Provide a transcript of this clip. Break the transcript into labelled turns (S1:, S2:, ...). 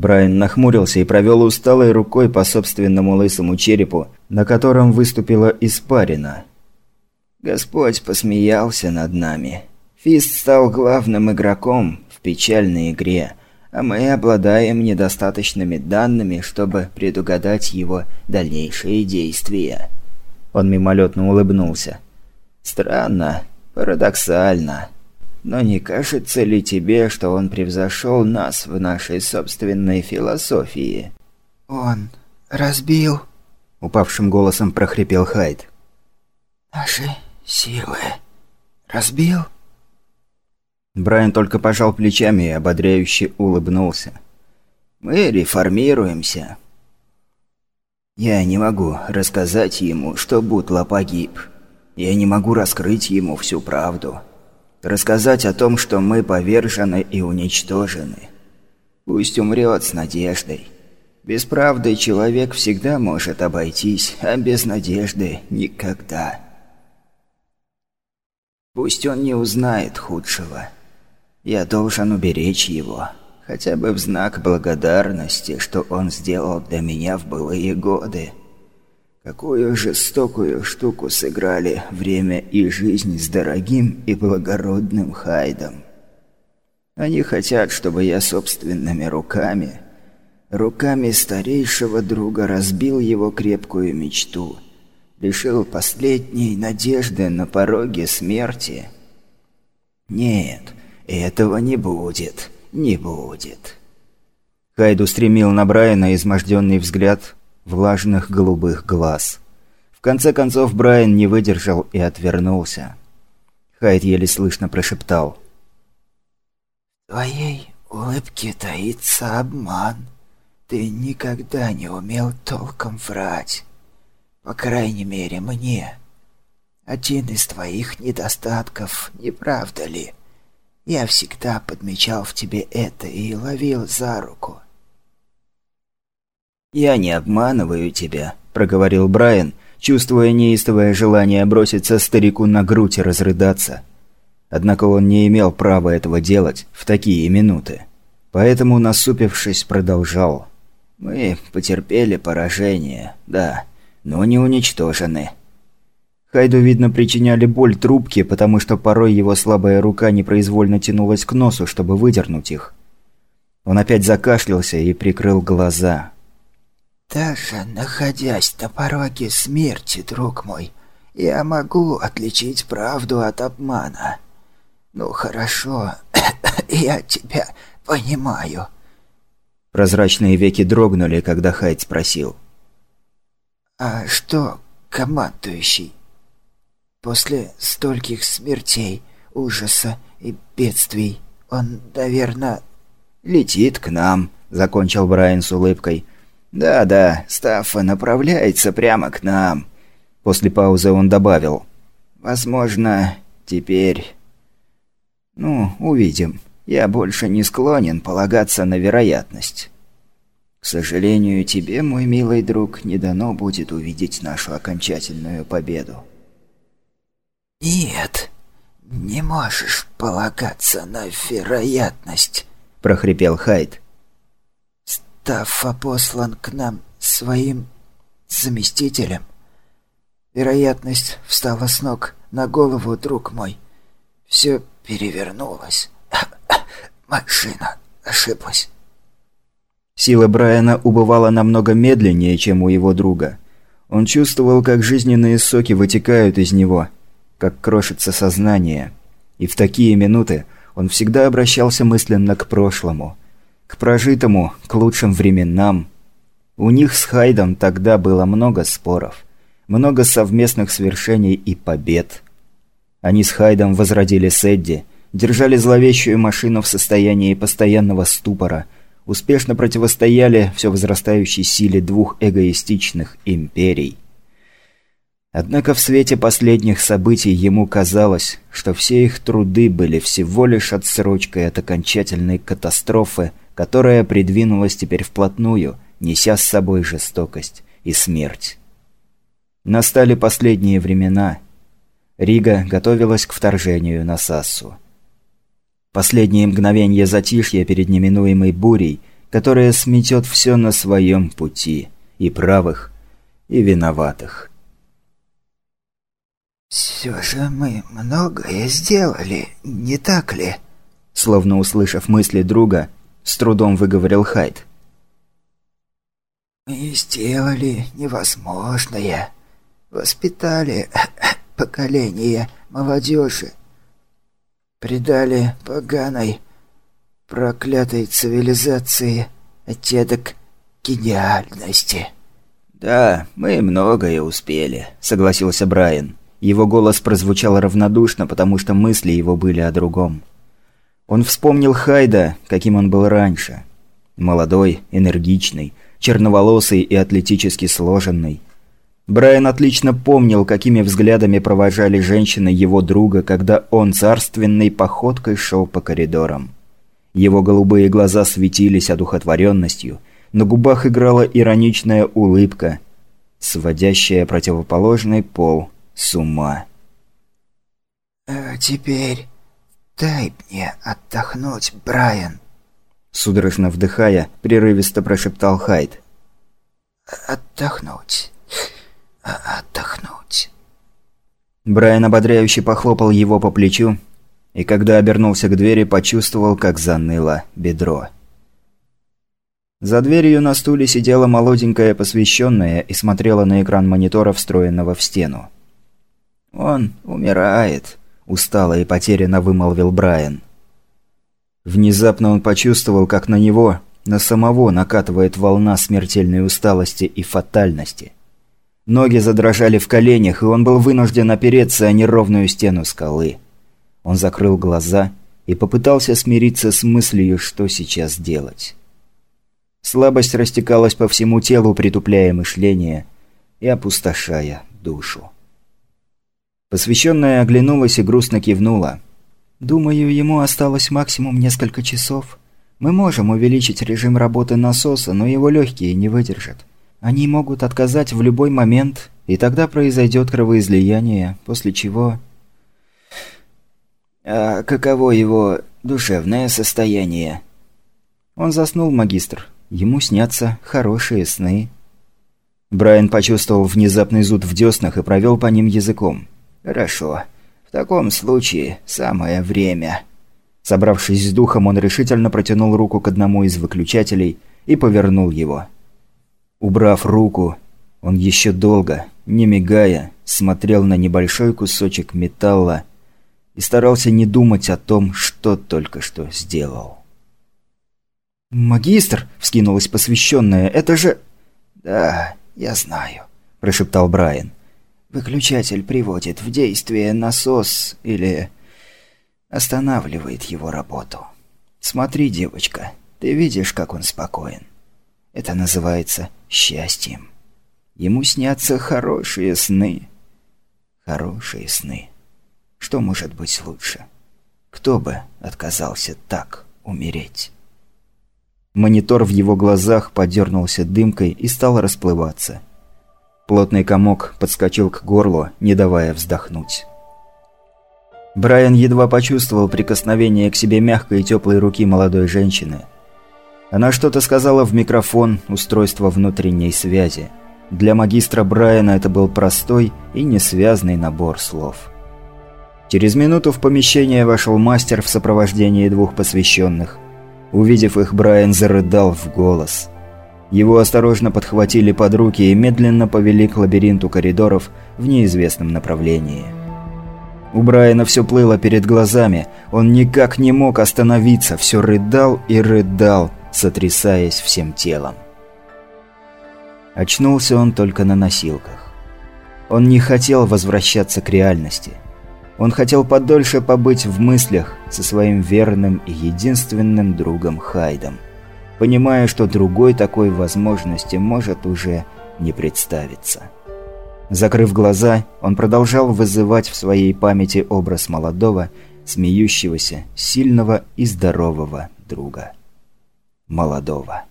S1: Брайан нахмурился и провел усталой рукой по собственному лысому черепу, на котором выступила испарина. Господь посмеялся над нами. Фист стал главным игроком в печальной игре, а мы обладаем недостаточными данными, чтобы предугадать его дальнейшие действия. Он мимолетно улыбнулся. Странно, парадоксально. Но не кажется ли тебе, что он превзошел нас в нашей собственной философии?
S2: Он разбил...
S1: Упавшим голосом прохрипел Хайд.
S2: Наши силы. Разбил?
S1: Брайан только пожал плечами и ободряюще улыбнулся. «Мы реформируемся. Я не могу рассказать ему, что Бутла погиб. Я не могу раскрыть ему всю правду. Рассказать о том, что мы повержены и уничтожены. Пусть умрет с надеждой. Без правды человек всегда может обойтись, а без надежды – никогда. Пусть он не узнает худшего». Я должен уберечь его, хотя бы в знак благодарности, что он сделал для меня в былые годы. Какую жестокую штуку сыграли время и жизнь с дорогим и благородным Хайдом. Они хотят, чтобы я собственными руками, руками старейшего друга разбил его крепкую мечту, лишил последней надежды на пороге смерти. Нет, «Этого не будет, не будет». Хайд устремил на Брайана изможденный взгляд влажных голубых глаз. В конце концов Брайан не выдержал и отвернулся. Хайд еле слышно прошептал.
S2: «В твоей улыбке таится обман. Ты никогда не умел толком врать. По крайней мере, мне. Один из твоих недостатков, не правда ли?» Я всегда подмечал в тебе это и ловил за руку.
S1: «Я не обманываю тебя», – проговорил Брайан, чувствуя неистовое желание броситься старику на грудь и разрыдаться. Однако он не имел права этого делать в такие минуты. Поэтому, насупившись, продолжал. «Мы потерпели поражение, да, но не уничтожены. Хайду, видно, причиняли боль трубки, потому что порой его слабая рука непроизвольно тянулась к носу, чтобы выдернуть их. Он опять закашлялся и прикрыл глаза.
S2: «Даже находясь на пороге смерти, друг мой, я могу отличить правду от обмана. Ну хорошо, я тебя понимаю».
S1: Прозрачные веки дрогнули, когда Хайд спросил.
S2: «А что, командующий?» После стольких смертей, ужаса и бедствий он, наверное...
S1: «Летит к нам», — закончил Брайан с улыбкой. «Да-да, Стаффа направляется прямо к нам». После паузы он добавил. «Возможно, теперь...» «Ну, увидим. Я больше не склонен полагаться на вероятность». «К сожалению, тебе, мой милый друг, не дано будет увидеть нашу окончательную победу».
S2: «Нет, не можешь полагаться на вероятность», —
S1: прохрипел Хайд.
S2: «Стаффа послан к нам своим заместителем. Вероятность встала с ног на голову, друг мой. Все перевернулось. Машина ошиблась».
S1: Сила Брайана убывала намного медленнее, чем у его друга. Он чувствовал, как жизненные соки вытекают из него — как крошится сознание. И в такие минуты он всегда обращался мысленно к прошлому, к прожитому, к лучшим временам. У них с Хайдом тогда было много споров, много совместных свершений и побед. Они с Хайдом возродили Сэдди, держали зловещую машину в состоянии постоянного ступора, успешно противостояли все возрастающей силе двух эгоистичных империй. Однако в свете последних событий ему казалось, что все их труды были всего лишь отсрочкой от окончательной катастрофы, которая придвинулась теперь вплотную, неся с собой жестокость и смерть. Настали последние времена. Рига готовилась к вторжению на Сассу. Последние мгновения затишья перед неминуемой бурей, которая сметет все на своем пути, и правых, и виноватых.
S2: «Все же мы многое сделали, не так ли?»
S1: Словно услышав мысли друга, с трудом выговорил Хайд.
S2: «Мы сделали невозможное. Воспитали поколение молодежи. Придали поганой, проклятой цивилизации оттенок гениальности».
S1: «Да, мы многое успели», — согласился Брайан. Его голос прозвучал равнодушно, потому что мысли его были о другом. Он вспомнил Хайда, каким он был раньше. Молодой, энергичный, черноволосый и атлетически сложенный. Брайан отлично помнил, какими взглядами провожали женщины его друга, когда он царственной походкой шел по коридорам. Его голубые глаза светились одухотворенностью, на губах играла ироничная улыбка, сводящая противоположный пол с ума.
S2: «А теперь дай мне отдохнуть, Брайан»,
S1: Судорожно вдыхая, прерывисто прошептал Хайд.
S2: «Отдохнуть. Отдохнуть».
S1: Брайан ободряюще похлопал его по плечу, и когда обернулся к двери, почувствовал, как заныло бедро. За дверью на стуле сидела молоденькая посвященная и смотрела на экран монитора, встроенного в стену. «Он умирает», – устало и потерянно вымолвил Брайан. Внезапно он почувствовал, как на него, на самого накатывает волна смертельной усталости и фатальности. Ноги задрожали в коленях, и он был вынужден опереться о неровную стену скалы. Он закрыл глаза и попытался смириться с мыслью, что сейчас делать. Слабость растекалась по всему телу, притупляя мышление и опустошая душу. Посвященная оглянулась и грустно кивнула. «Думаю, ему осталось максимум несколько часов. Мы можем увеличить режим работы насоса, но его легкие не выдержат. Они могут отказать в любой момент, и тогда произойдет кровоизлияние, после чего...»
S2: «А каково его душевное состояние?»
S1: Он заснул, магистр. Ему снятся хорошие сны. Брайан почувствовал внезапный зуд в деснах и провел по ним языком.
S2: «Хорошо. В таком случае самое время».
S1: Собравшись с духом, он решительно протянул руку к одному из выключателей и повернул его. Убрав руку, он еще долго, не мигая, смотрел на небольшой кусочек металла и старался не думать о том, что только что сделал. «Магистр!» – вскинулась посвященная. «Это же...»
S2: «Да, я знаю», – прошептал Брайан. «Выключатель приводит в действие насос или... останавливает его работу. Смотри, девочка, ты видишь, как он спокоен. Это называется счастьем. Ему снятся хорошие сны. Хорошие сны. Что может быть лучше? Кто бы отказался так умереть?»
S1: Монитор в его глазах подернулся дымкой и стал расплываться. Плотный комок подскочил к горлу, не давая вздохнуть. Брайан едва почувствовал прикосновение к себе мягкой и теплой руки молодой женщины. Она что-то сказала в микрофон устройства внутренней связи. Для магистра Брайана это был простой и несвязный набор слов. Через минуту в помещение вошел мастер в сопровождении двух посвященных – Увидев их, Брайан зарыдал в голос. Его осторожно подхватили под руки и медленно повели к лабиринту коридоров в неизвестном направлении. У Брайана все плыло перед глазами, он никак не мог остановиться, все рыдал и рыдал, сотрясаясь всем телом. Очнулся он только на носилках. Он не хотел возвращаться к реальности – он хотел подольше побыть в мыслях со своим верным и единственным другом Хайдом, понимая, что другой такой возможности может уже не представиться. Закрыв глаза, он продолжал вызывать в своей памяти образ молодого, смеющегося, сильного и здорового друга. Молодого.